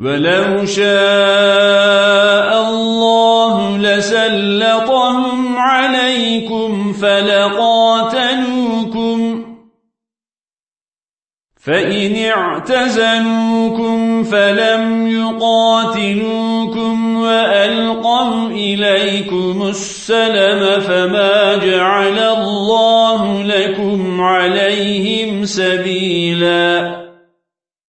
ولو شاء الله لسلطهم عليكم فلقاتلوكم. فإن اعتزلوكم فلم يقاتلوكم وألقوا إليكم السلم فما جعل الله لكم عليهم سبيلاً.